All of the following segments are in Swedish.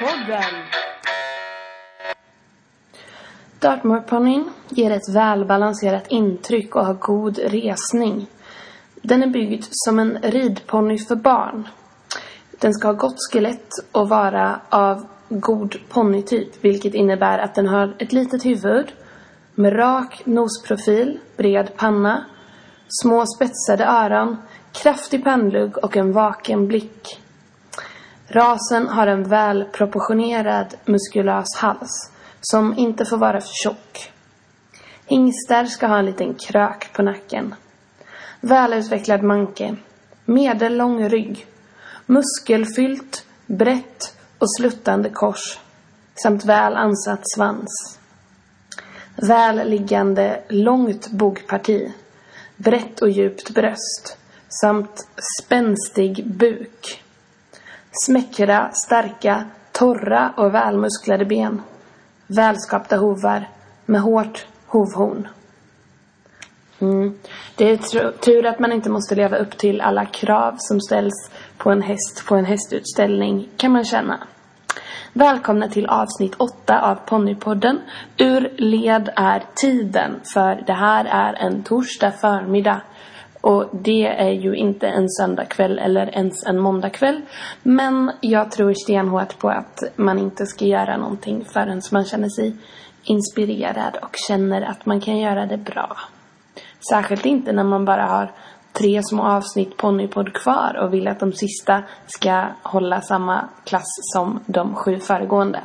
Dartmoorpodden! Dartmoorponnyn ger ett välbalanserat intryck och har god resning. Den är byggd som en ridponny för barn. Den ska ha gott skelett och vara av god ponnytyp, vilket innebär att den har ett litet huvud med rak nosprofil, bred panna, små spetsade öron, kraftig pannlugg och en vaken blick. Rasen har en välproportionerad muskulös hals som inte får vara för tjock. Hingstar ska ha en liten krök på nacken. Välutvecklad manke. Medellång rygg. Muskelfyllt, brett och sluttande kors. Samt väl ansatt svans. Väl liggande, långt bogparti. Brett och djupt bröst. Samt spänstig buk. Smäckra, starka, torra och välmusklade ben. Välskapta hovar med hårt hovhorn. Mm. Det är tur att man inte måste leva upp till alla krav som ställs på en häst på en hästutställning, kan man känna. Välkomna till avsnitt 8 av Ponnypodden. Ur led är tiden, för det här är en torsdag förmiddag. Och det är ju inte en söndagkväll eller ens en måndagkväll. Men jag tror stenhårt på att man inte ska göra någonting förrän man känner sig inspirerad och känner att man kan göra det bra. Särskilt inte när man bara har tre små avsnitt ponnypodd kvar och vill att de sista ska hålla samma klass som de sju föregående.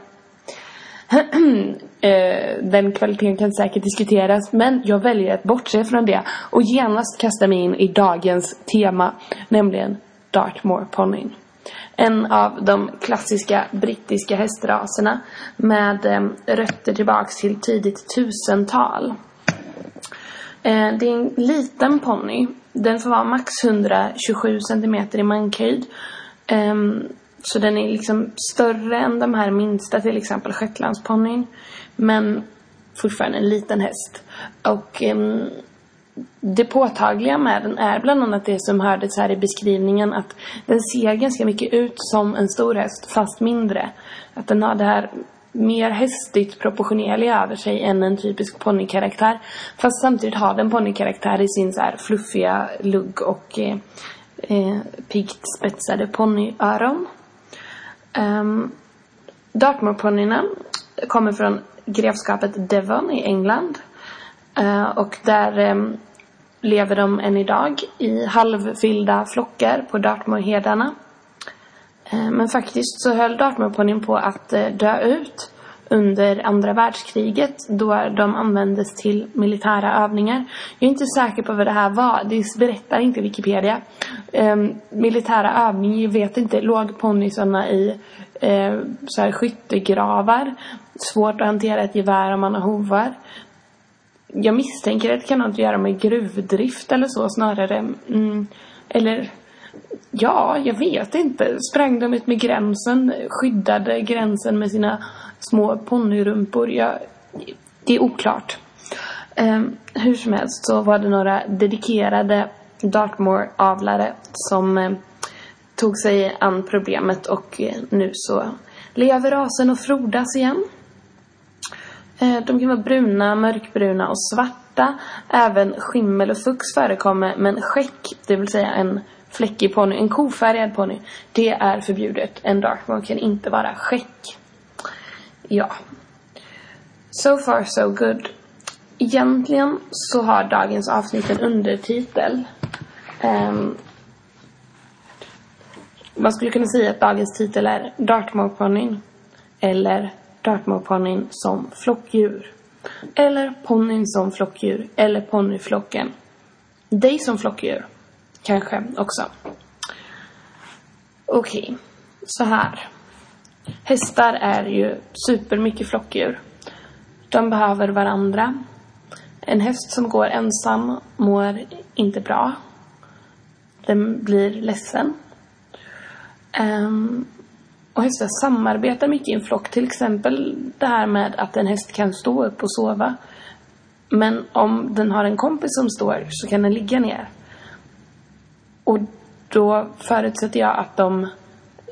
Eh, den kvaliteten kan säkert diskuteras men jag väljer att bortse från det och genast kasta mig in i dagens tema, nämligen Dartmoor ponnyn. En av de klassiska brittiska hästraserna med eh, rötter tillbaks till tidigt tusental. Eh, det är en liten ponny. Den får vara max 127 cm i mankhöjd. Ehm, så den är liksom större än de här minsta, till exempel shetlandsponnyn. Men fortfarande en liten häst. Och um, det påtagliga med den är bland annat det som hördes här i beskrivningen att den ser ganska mycket ut som en stor häst fast mindre. Att den har det här mer hästigt proportionerliga över sig än en typisk ponnykaraktär. Fast samtidigt har den ponnykaraktär i sin så här fluffiga lugg och eh, eh, piggt spetsade ponnyöron. Ehm, um, Dartmoorponnyerna kommer från grevskapet Devon i England. Uh, och där um, lever de än idag i halvvilda flockar på Dartmoorhedarna. Uh, eh, men faktiskt så höll Dartmoorponnyn på att uh, dö ut under andra världskriget då de användes till militära övningar. Jag är inte säker på vad det här var. Det berättar inte Wikipedia. Eh, militära övningar, jag vet inte. Låg ponnysarna i eh, så här skyttegravar? Svårt att hantera ett gevär om man har hovar. Jag misstänker att det kan ha att göra med gruvdrift eller så snarare. Mm, eller Ja, jag vet inte. Sprang de ut med gränsen? Skyddade gränsen med sina små ponnyrumpor? Ja, det är oklart. Eh, hur som helst så var det några dedikerade Dartmoor-avlare som eh, tog sig an problemet och eh, nu så lever rasen och frodas igen. Eh, de kan vara bruna, mörkbruna och svarta. Även skimmel och fux förekommer men skäck, det vill säga en fläckig ponny, en kofärgad ponny, det är förbjudet. En Dartmoor kan inte vara skäck. Ja. So far so good. Egentligen så har dagens avsnitt en undertitel. Um, man skulle kunna säga att dagens titel är Dartmoorponnyn. Eller Dartmoorponnyn som flockdjur. Eller ponnyn som flockdjur. Eller ponnyflocken. Dig som flockdjur. Kanske också. Okej, okay. så här. Hästar är ju supermycket flockdjur. De behöver varandra. En häst som går ensam mår inte bra. Den blir ledsen. Um, och hästar samarbetar mycket i en flock. Till exempel det här med att en häst kan stå upp och sova. Men om den har en kompis som står så kan den ligga ner. Och då förutsätter jag att de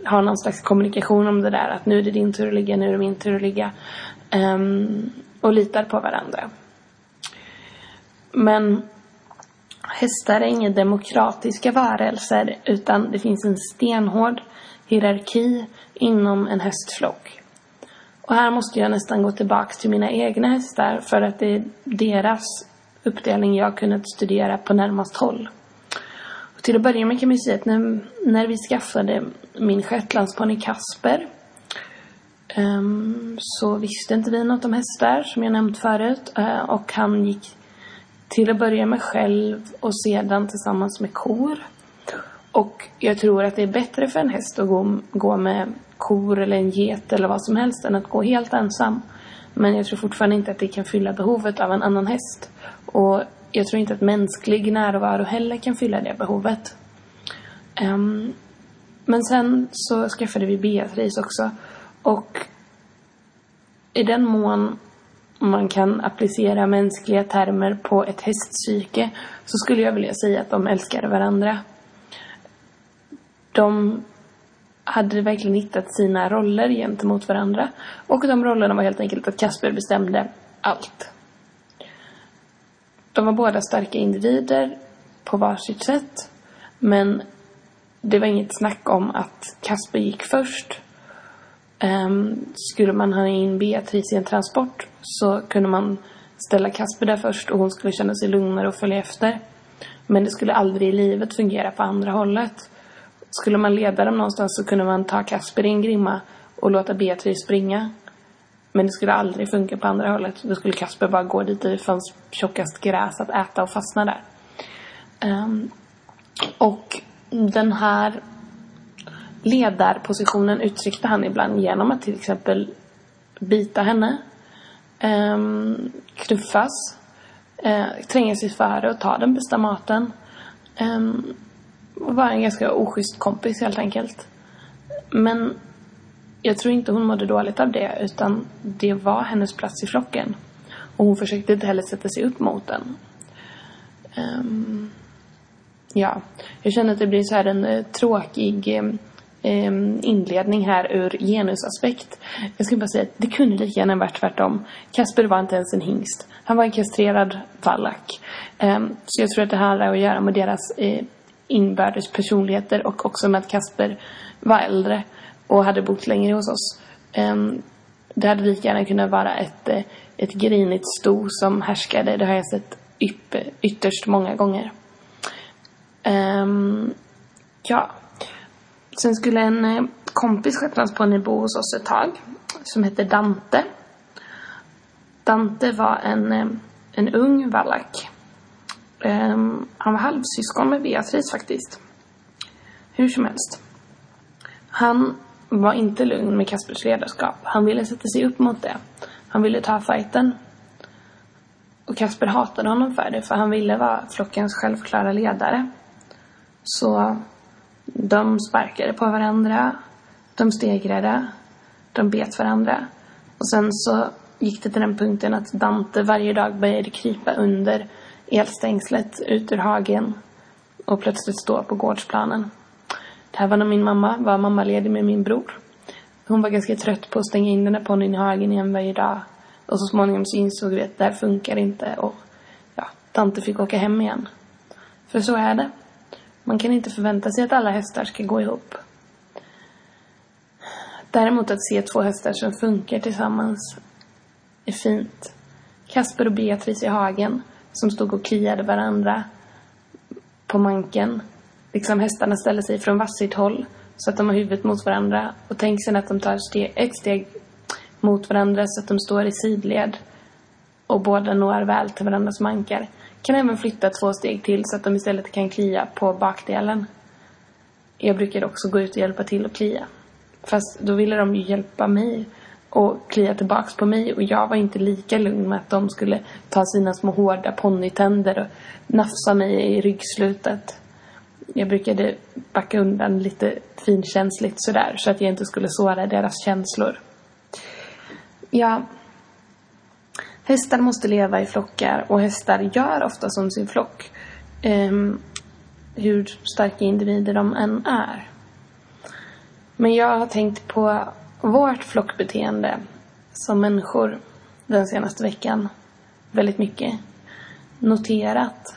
har någon slags kommunikation om det där. Att nu är det din tur att ligga, nu är det min tur att ligga. Um, och litar på varandra. Men hästar är inga demokratiska varelser utan det finns en stenhård hierarki inom en hästflock. Och här måste jag nästan gå tillbaka till mina egna hästar för att det är deras uppdelning jag kunnat studera på närmast håll. Till att börja med kan man säga att när, när vi skaffade min shetlandsponny Kasper um, så visste inte vi något om hästar som jag nämnt förut uh, och han gick till att börja med själv och sedan tillsammans med kor. Och jag tror att det är bättre för en häst att gå, gå med kor eller en get eller vad som helst än att gå helt ensam. Men jag tror fortfarande inte att det kan fylla behovet av en annan häst. Och jag tror inte att mänsklig närvaro heller kan fylla det behovet. Um, men sen så skaffade vi Beatrice också. Och i den mån man kan applicera mänskliga termer på ett hästpsyke så skulle jag vilja säga att de älskade varandra. De hade verkligen hittat sina roller gentemot varandra. Och de rollerna var helt enkelt att Kasper bestämde allt. De var båda starka individer på varsitt sätt. Men det var inget snack om att Kasper gick först. Um, skulle man ha in Beatrice i en transport så kunde man ställa Kasper där först och hon skulle känna sig lugnare och följa efter. Men det skulle aldrig i livet fungera på andra hållet. Skulle man leda dem någonstans så kunde man ta Kasper i en grimma och låta Beatrice springa. Men det skulle aldrig funka på andra hållet. Då skulle Kasper bara gå dit det fanns tjockast gräs att äta och fastna där. Um, och den här ledarpositionen uttryckte han ibland genom att till exempel bita henne, um, knuffas, uh, tränga sig före och ta den bästa maten. Um, och vara en ganska oschysst kompis helt enkelt. Men jag tror inte hon mådde dåligt av det utan det var hennes plats i flocken. Och hon försökte inte heller sätta sig upp mot den. Um, ja, jag känner att det blir så här en uh, tråkig um, inledning här ur genusaspekt. Jag skulle bara säga att det kunde lika gärna varit tvärtom. Kasper var inte ens en hingst. Han var en kastrerad vallack. Um, så jag tror att det här har att göra med deras uh, inbördes personligheter och också med att Kasper var äldre och hade bott längre hos oss. Ehm, Det hade lika gärna kunnat vara ett, eh, ett grinigt sto som härskade. Det har jag sett ypp, ytterst många gånger. Ehm, ja. Sen skulle en eh, på shetlandsponny bo hos oss ett tag. Som hette Dante. Dante var en, ehm, en ung vallack. Um, han var halvsyskon med Beatrice faktiskt. Hur som helst. Han var inte lugn med Kaspers ledarskap. Han ville sätta sig upp mot det. Han ville ta fighten. Och Kasper hatade honom för det, för han ville vara flockens självklara ledare. Så de sparkade på varandra, de stegrade, de bet varandra. Och sen så gick det till den punkten att Dante varje dag började krypa under elstängslet ut ur hagen och plötsligt stå på gårdsplanen. Här var när min mamma var mammaledig med min bror. Hon var ganska trött på att stänga in den där ponnyn i hagen igen varje dag. Och så småningom så insåg vi att det här funkar inte och ja, tante fick åka hem igen. För så är det. Man kan inte förvänta sig att alla hästar ska gå ihop. Däremot att se två hästar som funkar tillsammans är fint. Kasper och Beatrice i hagen som stod och kliade varandra på manken. Liksom hästarna ställer sig från varsitt håll så att de har huvudet mot varandra. Och tänk sen att de tar steg, ett steg mot varandra så att de står i sidled och båda når väl till varandras mankar. Kan även flytta två steg till så att de istället kan klia på bakdelen. Jag brukade också gå ut och hjälpa till att klia. Fast då ville de ju hjälpa mig och klia tillbaks på mig och jag var inte lika lugn med att de skulle ta sina små hårda ponnytänder och nafsa mig i ryggslutet. Jag brukade backa undan lite finkänsligt sådär så att jag inte skulle såra deras känslor. Ja, hästar måste leva i flockar och hästar gör ofta som sin flock. Um, hur starka individer de än är. Men jag har tänkt på vårt flockbeteende som människor den senaste veckan väldigt mycket. Noterat.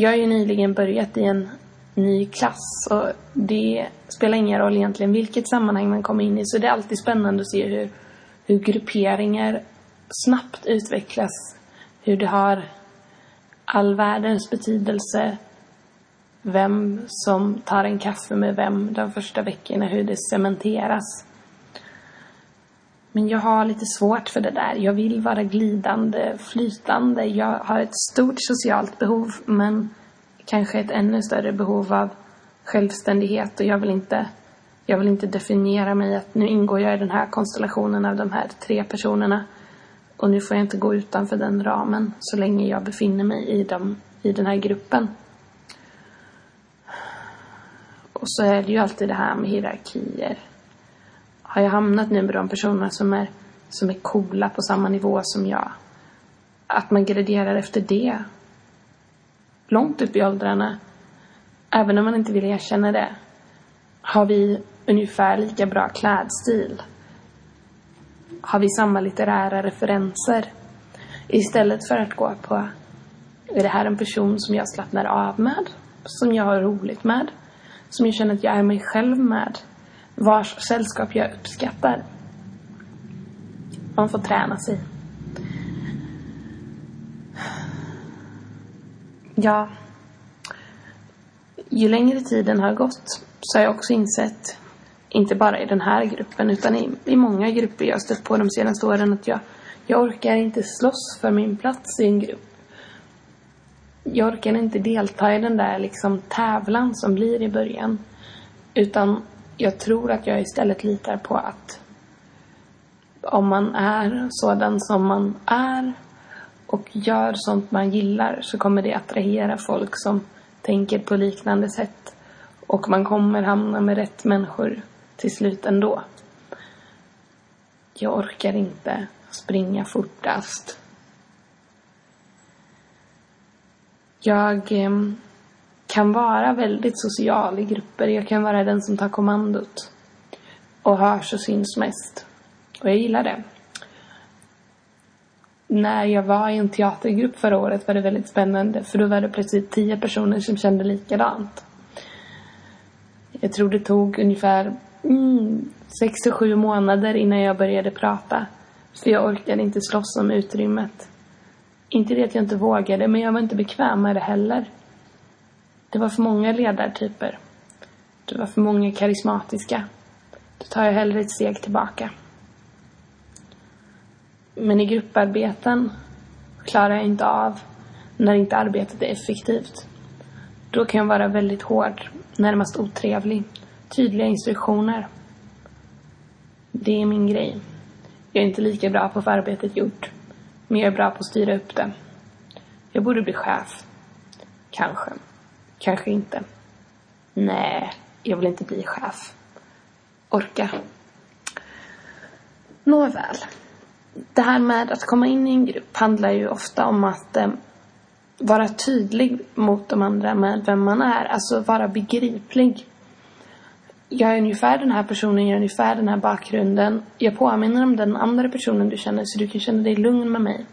Jag har ju nyligen börjat i en ny klass och det spelar ingen roll egentligen vilket sammanhang man kommer in i så det är alltid spännande att se hur, hur grupperingar snabbt utvecklas. Hur det har all världens betydelse vem som tar en kaffe med vem de första veckorna, hur det cementeras. Men jag har lite svårt för det där. Jag vill vara glidande, flytande. Jag har ett stort socialt behov men kanske ett ännu större behov av självständighet och jag vill inte jag vill inte definiera mig att nu ingår jag i den här konstellationen av de här tre personerna och nu får jag inte gå utanför den ramen så länge jag befinner mig i, dem, i den här gruppen. Och så är det ju alltid det här med hierarkier. Har jag hamnat nu med de personerna som är, som är coola på samma nivå som jag? Att man graderar efter det. Långt upp i åldrarna. Även om man inte vill erkänna det. Har vi ungefär lika bra klädstil? Har vi samma litterära referenser? Istället för att gå på, är det här en person som jag slappnar av med? Som jag har roligt med? Som jag känner att jag är mig själv med? Vars sällskap jag uppskattar? Man får träna sig. Ja, ju längre tiden har gått så har jag också insett inte bara i den här gruppen utan i, i många grupper jag stött på de senaste åren att jag, jag orkar inte slåss för min plats i en grupp. Jag orkar inte delta i den där liksom tävlan som blir i början. Utan jag tror att jag istället litar på att om man är sådan som man är och gör sånt man gillar så kommer det attrahera folk som tänker på liknande sätt. Och man kommer hamna med rätt människor till slut ändå. Jag orkar inte springa fortast. Jag eh, kan vara väldigt social i grupper. Jag kan vara den som tar kommandot. Och hörs och syns mest. Och jag gillar det. När jag var i en teatergrupp förra året var det väldigt spännande för då var det plötsligt tio personer som kände likadant. Jag tror det tog ungefär mm, sex till sju månader innan jag började prata. För jag orkade inte slåss om utrymmet. Inte det att jag inte vågade, men jag var inte bekväm med det heller. Det var för många ledartyper. Det var för många karismatiska. Då tar jag hellre ett steg tillbaka. Men i grupparbeten klarar jag inte av när inte arbetet är effektivt. Då kan jag vara väldigt hård, närmast otrevlig. Tydliga instruktioner. Det är min grej. Jag är inte lika bra på att få arbetet gjort. Men jag är bra på att styra upp det. Jag borde bli chef. Kanske. Kanske inte. Nej, jag vill inte bli chef. Orka. Nåväl. Det här med att komma in i en grupp handlar ju ofta om att eh, vara tydlig mot de andra med vem man är. Alltså vara begriplig. Jag är ungefär den här personen, jag är ungefär den här bakgrunden. Jag påminner om den andra personen du känner så du kan känna dig lugn med mig.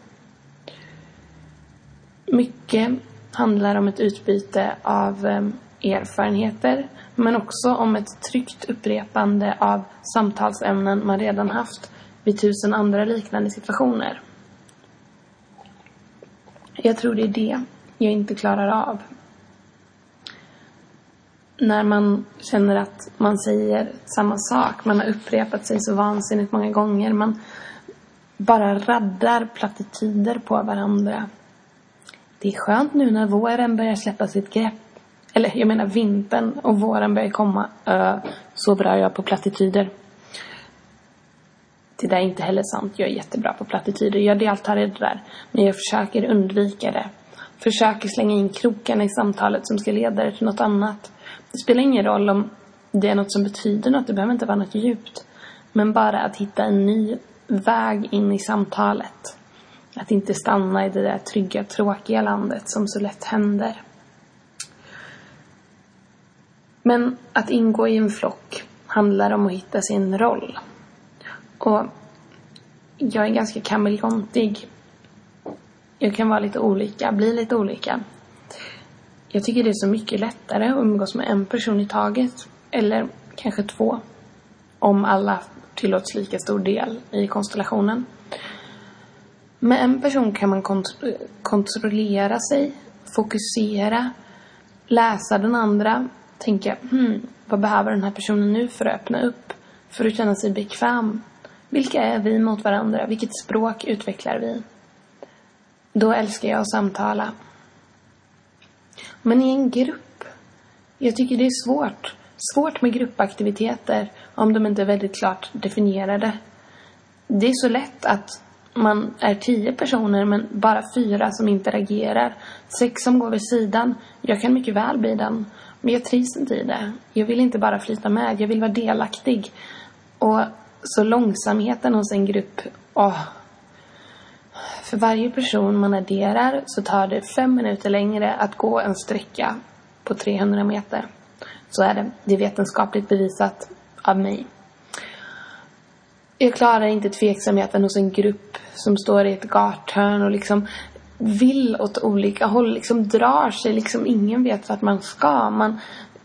Mycket handlar om ett utbyte av eh, erfarenheter men också om ett tryggt upprepande av samtalsämnen man redan haft vid tusen andra liknande situationer. Jag tror det är det jag inte klarar av. När man känner att man säger samma sak, man har upprepat sig så vansinnigt många gånger, man bara raddar plattityder på varandra. Det är skönt nu när våren börjar släppa sitt grepp. Eller jag menar vintern och våren börjar komma. Uh, så bra är jag på plattityder. Det där är inte heller sant. Jag är jättebra på plattityder. Jag deltar i det där. Men jag försöker undvika det. Försöker slänga in krokarna i samtalet som ska leda det till något annat. Det spelar ingen roll om det är något som betyder något. Det behöver inte vara något djupt. Men bara att hitta en ny väg in i samtalet. Att inte stanna i det där trygga, tråkiga landet som så lätt händer. Men att ingå i en flock handlar om att hitta sin roll. Och jag är ganska kameleontig. Jag kan vara lite olika, bli lite olika. Jag tycker det är så mycket lättare att umgås med en person i taget. Eller kanske två. Om alla tillåts lika stor del i konstellationen. Med en person kan man kont kontrollera sig, fokusera, läsa den andra, tänka hmm, vad behöver den här personen nu för att öppna upp? För att känna sig bekväm. Vilka är vi mot varandra? Vilket språk utvecklar vi? Då älskar jag att samtala. Men i en grupp, jag tycker det är svårt. Svårt med gruppaktiviteter om de inte är väldigt klart definierade. Det är så lätt att man är tio personer men bara fyra som interagerar. Sex som går vid sidan. Jag kan mycket väl bli den. Men jag trivs inte i det. Jag vill inte bara flyta med. Jag vill vara delaktig. Och så långsamheten hos en grupp. Åh. För varje person man adderar så tar det fem minuter längre att gå en sträcka på 300 meter. Så är det. Det är vetenskapligt bevisat av mig. Jag klarar inte tveksamheten hos en grupp som står i ett gathörn och liksom vill åt olika håll, liksom drar sig, liksom ingen vet vart man ska. Man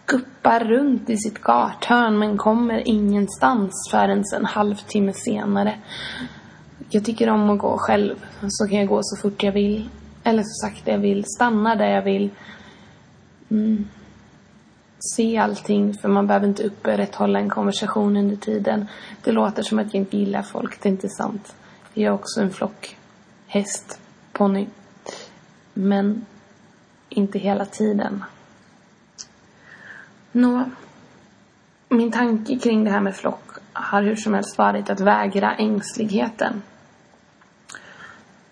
guppar runt i sitt gathörn men kommer ingenstans förrän en halvtimme senare. Jag tycker om att gå själv. Så kan jag gå så fort jag vill. Eller så sakta jag vill. Stanna där jag vill. Mm se allting för man behöver inte upprätthålla en konversation under tiden. Det låter som att jag inte gillar folk, det är inte sant. Jag är också en flock häst, ponny. Men inte hela tiden. Nå, min tanke kring det här med flock har hur som helst varit att vägra ängsligheten.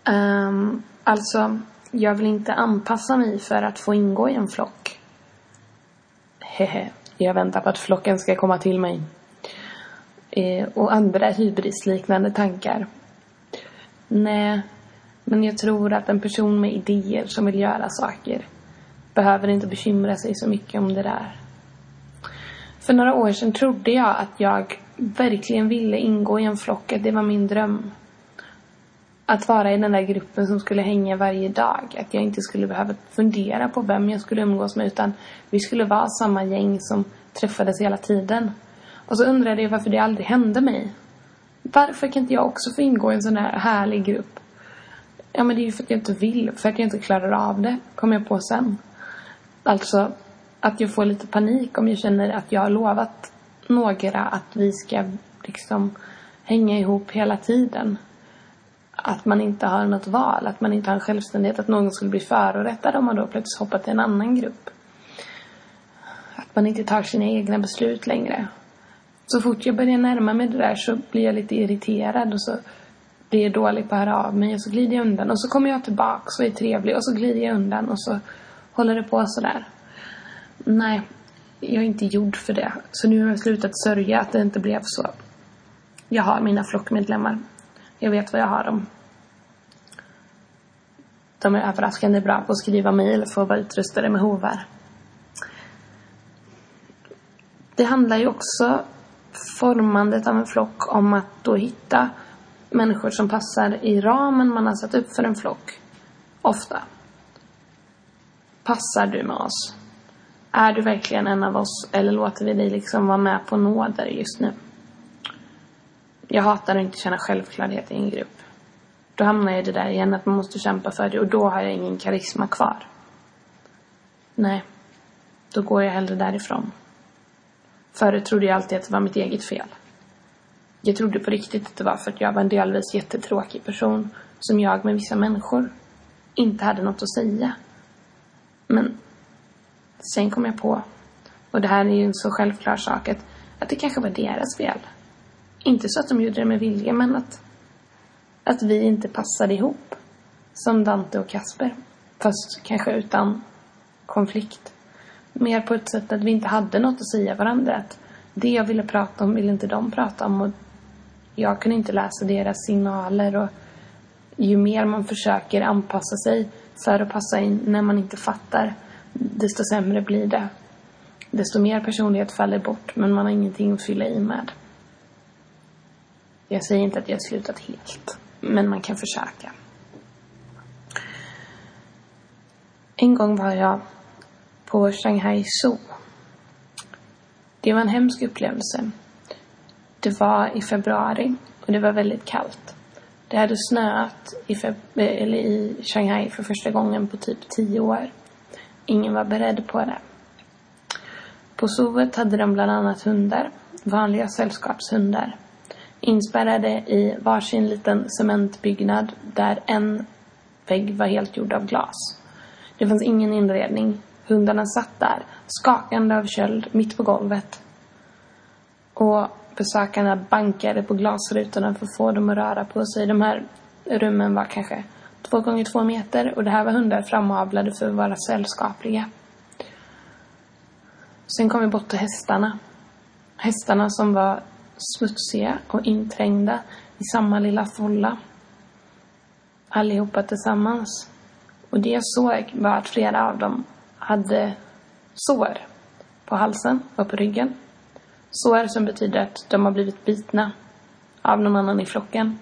Um, alltså, jag vill inte anpassa mig för att få ingå i en flock. Hehe, jag väntar på att flocken ska komma till mig. Eh, och andra hybrisliknande tankar. Nej, men jag tror att en person med idéer som vill göra saker behöver inte bekymra sig så mycket om det där. För några år sedan trodde jag att jag verkligen ville ingå i en flock, att det var min dröm att vara i den där gruppen som skulle hänga varje dag. Att jag inte skulle behöva fundera på vem jag skulle umgås med utan vi skulle vara samma gäng som träffades hela tiden. Och så undrade jag varför det aldrig hände mig. Varför kan inte jag också få ingå i en sån här härlig grupp? Ja men det är ju för att jag inte vill, för att jag inte klarar av det, kom jag på sen. Alltså att jag får lite panik om jag känner att jag har lovat några att vi ska liksom hänga ihop hela tiden att man inte har något val, att man inte har en självständighet, att någon skulle bli förorättad om man då plötsligt hoppar till en annan grupp. Att man inte tar sina egna beslut längre. Så fort jag börjar närma mig det där så blir jag lite irriterad och så blir jag dålig på att höra av mig och så glider jag undan och så kommer jag tillbaks och är trevlig och så glider jag undan och så håller det på sådär. Nej, jag är inte gjord för det. Så nu har jag slutat sörja att det inte blev så. Jag har mina flockmedlemmar. Jag vet vad jag har dem. De är överraskande bra på att skriva mejl för att vara utrustade med hovar. Det handlar ju också formandet av en flock om att då hitta människor som passar i ramen man har satt upp för en flock. Ofta. Passar du med oss? Är du verkligen en av oss eller låter vi dig liksom vara med på nåder just nu? Jag hatar att inte känna självklarhet i en grupp. Då hamnar jag i det där igen att man måste kämpa för det och då har jag ingen karisma kvar. Nej, då går jag hellre därifrån. Förut trodde jag alltid att det var mitt eget fel. Jag trodde på riktigt att det var för att jag var en delvis jättetråkig person som jag med vissa människor inte hade något att säga. Men sen kom jag på, och det här är ju en så självklar sak, att, att det kanske var deras fel. Inte så att de gjorde det med vilja, men att, att vi inte passade ihop. Som Dante och Kasper. Fast kanske utan konflikt. Mer på ett sätt att vi inte hade något att säga varandra. Att det jag ville prata om ville inte de prata om. Och jag kunde inte läsa deras signaler. Och ju mer man försöker anpassa sig för att passa in när man inte fattar, desto sämre blir det. desto mer personlighet faller bort men man har ingenting att fylla i med. Jag säger inte att jag har slutat helt, men man kan försöka. En gång var jag på Shanghai Zoo. Det var en hemsk upplevelse. Det var i februari och det var väldigt kallt. Det hade snöat i, eller i Shanghai för första gången på typ tio år. Ingen var beredd på det. På zooet hade de bland annat hundar, vanliga sällskapshundar. Inspärrade i varsin liten cementbyggnad där en vägg var helt gjord av glas. Det fanns ingen inredning. Hundarna satt där, skakande av köld, mitt på golvet. Och besökarna bankade på glasrutorna för att få dem att röra på sig. De här rummen var kanske två gånger två meter och det här var hundar framavlade för att vara sällskapliga. Sen kom vi bort till hästarna. Hästarna som var smutsiga och inträngda i samma lilla folla. Allihopa tillsammans. Och det jag såg var att flera av dem hade sår på halsen och på ryggen. Sår som betyder att de har blivit bitna av någon annan i flocken.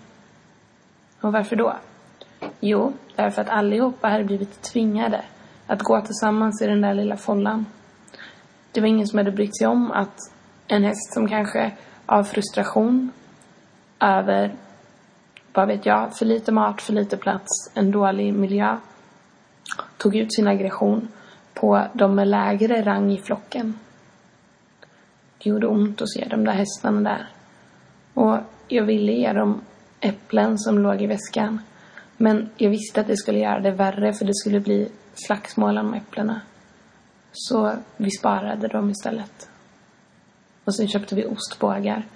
Och varför då? Jo, därför att allihopa hade blivit tvingade att gå tillsammans i den där lilla follan. Det var ingen som hade brytt sig om att en häst som kanske av frustration över, vad vet jag, för lite mat, för lite plats, en dålig miljö tog ut sin aggression på de med lägre rang i flocken. Det gjorde ont att se de där hästarna där. Och jag ville ge dem äpplen som låg i väskan. Men jag visste att det skulle göra det värre för det skulle bli slagsmål om äpplena. Så vi sparade dem istället. Och sen köpte vi ostbågar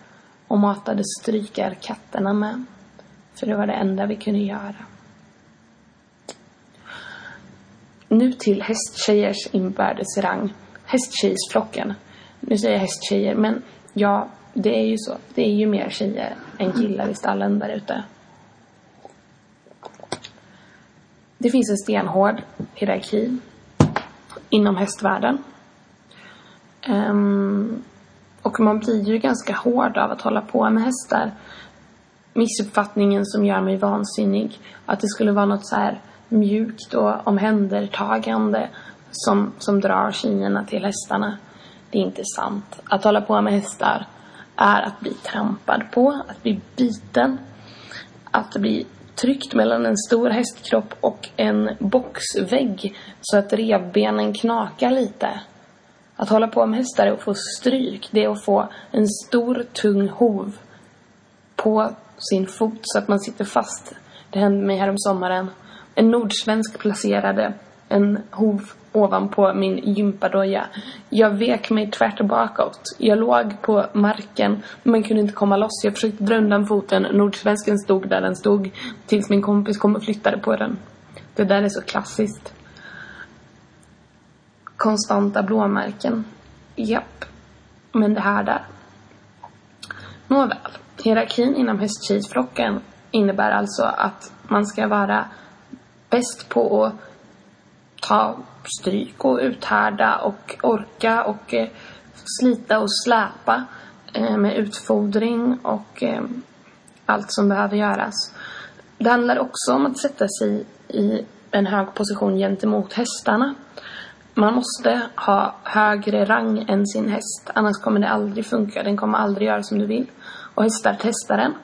och matade strykarkatterna med. För det var det enda vi kunde göra. Nu till hästtjejers inbördes rang. Hästtjejsflocken. Nu säger jag hästtjejer, men ja, det är ju så. Det är ju mer tjejer än killar i stallen där ute. Det finns en stenhård hierarki inom hästvärlden. Um, och man blir ju ganska hård av att hålla på med hästar. Missuppfattningen som gör mig vansinnig, att det skulle vara något så här mjukt och omhändertagande som, som drar tjejerna till hästarna. Det är inte sant. Att hålla på med hästar är att bli trampad på, att bli biten, att bli tryckt mellan en stor hästkropp och en boxvägg så att revbenen knakar lite. Att hålla på med hästar är att få stryk. Det är att få en stor tung hov på sin fot så att man sitter fast. Det hände mig här om sommaren. En nordsvensk placerade en hov ovanpå min gympadoja. Jag vek mig tvärt bakåt. Jag låg på marken, men kunde inte komma loss. Jag försökte dra undan foten. Nordsvensken stod där den stod, tills min kompis kom och flyttade på den. Det där är så klassiskt. Konstanta blåmärken. Japp. Men det här där. Nåväl. Hierarkin inom hästtjejflocken innebär alltså att man ska vara bäst på att ta stryk och uthärda och orka och eh, slita och släpa eh, med utfodring och eh, allt som behöver göras. Det handlar också om att sätta sig i en hög position gentemot hästarna. Man måste ha högre rang än sin häst, annars kommer det aldrig funka. Den kommer aldrig göra som du vill. Och hästar testar den.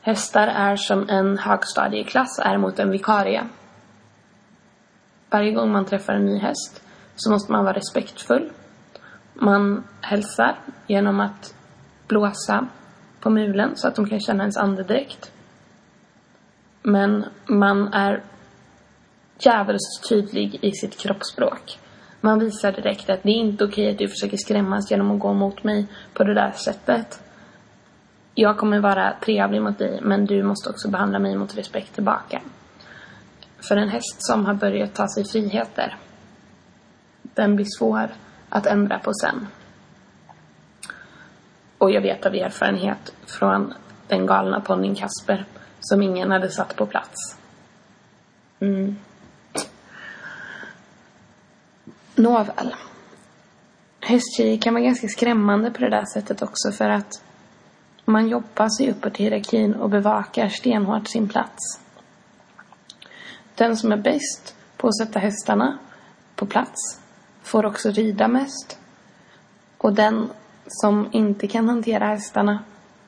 Hästar är som en högstadieklass är mot en vikarie. Varje gång man träffar en ny häst så måste man vara respektfull. Man hälsar genom att blåsa på mulen så att de kan känna ens andedräkt. Men man är djävulskt tydlig i sitt kroppsspråk. Man visar direkt att det är inte okej att du försöker skrämmas genom att gå mot mig på det där sättet. Jag kommer vara trevlig mot dig, men du måste också behandla mig mot respekt tillbaka. För en häst som har börjat ta sig friheter, den blir svår att ändra på sen. Och jag vet av erfarenhet från den galna ponnyn Kasper som ingen hade satt på plats. Mm. Nåväl. hästtjejer kan vara ganska skrämmande på det där sättet också för att man jobbar sig uppåt i hierarkin och bevakar stenhårt sin plats. Den som är bäst på att sätta hästarna på plats får också rida mest. Och den som inte kan hantera hästarna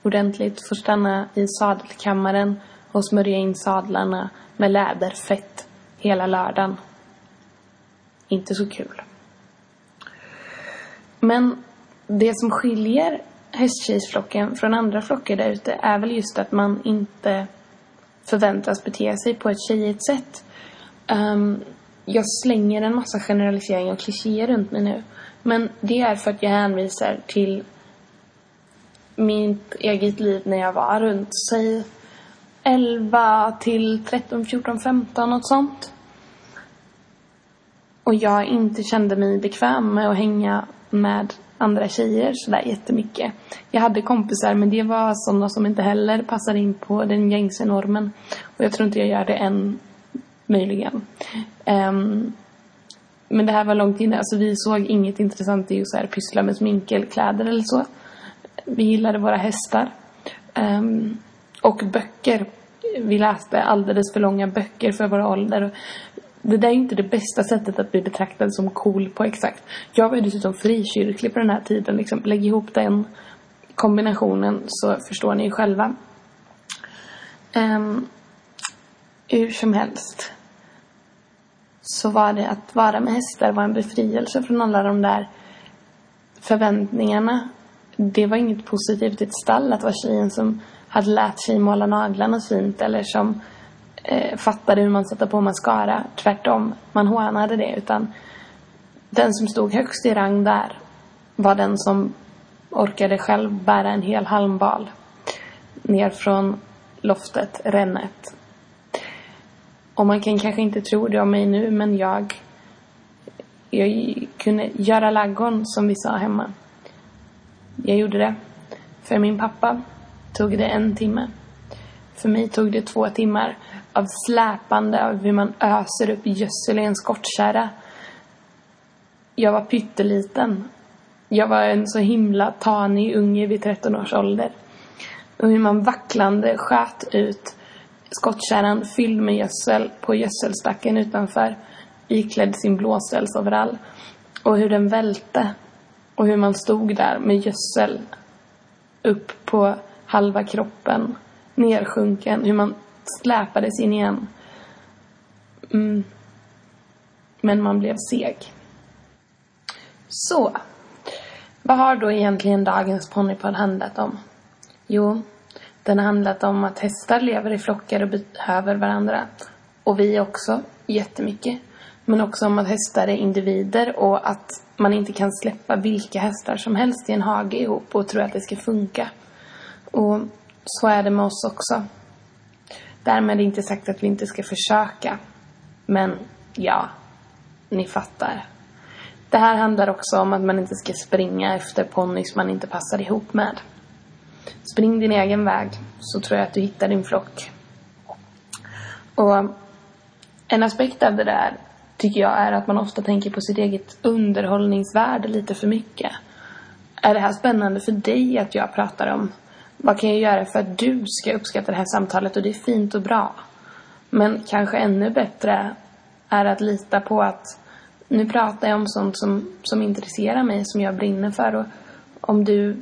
ordentligt får stanna i sadelkammaren och smörja in sadlarna med läderfett hela lördagen. Inte så kul. Men det som skiljer hästtjejsflocken från andra flockar där ute är väl just att man inte förväntas bete sig på ett tjejigt sätt. Um, jag slänger en massa generaliseringar och klichéer runt mig nu. Men det är för att jag hänvisar till mitt eget liv när jag var runt, säg 11 till 13, 14, 15, något sånt. Och jag inte kände mig bekväm med att hänga med andra tjejer sådär jättemycket. Jag hade kompisar men det var sådana som inte heller passade in på den gängse normen. Och jag tror inte jag gör det än, möjligen. Um, men det här var långt innan, alltså vi såg inget intressant i att så här pyssla med sminkelkläder eller så. Vi gillade våra hästar. Um, och böcker. Vi läste alldeles för långa böcker för vår ålder. Det där är inte det bästa sättet att bli betraktad som cool på exakt. Jag var ju dessutom frikyrklig på den här tiden. Liksom, lägg ihop den kombinationen så förstår ni ju själva. Um, hur som helst så var det att vara med hästar var en befrielse från alla de där förväntningarna. Det var inget positivt i ett stall att vara tjejen som hade lärt sig måla naglarna fint eller som eh, fattade hur man satte på mascara. Tvärtom, man hånade det. Utan den som stod högst i rang där var den som orkade själv bära en hel halmbal ner från loftet, rännet. Och man kan kanske inte tro det om mig nu, men jag, jag kunde göra laggon som vi sa hemma. Jag gjorde det. För min pappa tog det en timme. För mig tog det två timmar av släpande, av hur man öser upp gödsel i en skottkärra. Jag var pytteliten. Jag var en så himla tanig unge vid 13 års ålder. Och hur man vacklande sköt ut skottkärran fylld med gödsel på gödselstacken utanför iklädd sin blåställsoverall och hur den välte och hur man stod där med gödsel upp på halva kroppen nersjunken, hur man släpades in igen. Mm. Men man blev seg. Så. Vad har då egentligen dagens ponnypodd handlat om? Jo, den har handlat om att hästar lever i flockar och behöver varandra. Och vi också, jättemycket. Men också om att hästar är individer och att man inte kan släppa vilka hästar som helst i en hage ihop och tro att det ska funka. Och så är det med oss också. Därmed inte sagt att vi inte ska försöka. Men ja, ni fattar. Det här handlar också om att man inte ska springa efter ponnys man inte passar ihop med. Spring din egen väg så tror jag att du hittar din flock. Och en aspekt av det där tycker jag är att man ofta tänker på sitt eget underhållningsvärde lite för mycket. Är det här spännande för dig att jag pratar om? Vad kan jag göra för att du ska uppskatta det här samtalet? Och det är fint och bra. Men kanske ännu bättre är att lita på att nu pratar jag om sånt som, som intresserar mig, som jag brinner för. Och om du är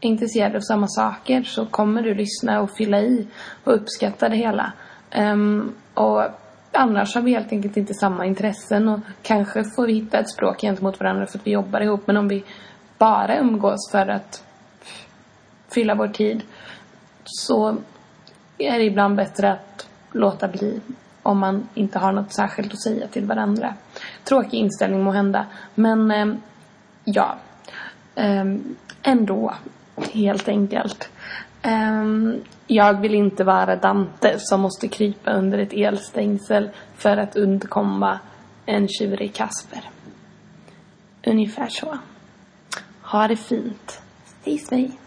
intresserad av samma saker så kommer du lyssna och fylla i och uppskatta det hela. Um, och annars har vi helt enkelt inte samma intressen och kanske får vi hitta ett språk gentemot varandra för att vi jobbar ihop. Men om vi bara umgås för att fylla vår tid så är det ibland bättre att låta bli om man inte har något särskilt att säga till varandra. Tråkig inställning må hända, men eh, ja. Eh, ändå helt enkelt. Eh, jag vill inte vara Dante som måste krypa under ett elstängsel för att undkomma en tjurig Kasper. Ungefär så. Ha det fint. Stay safe.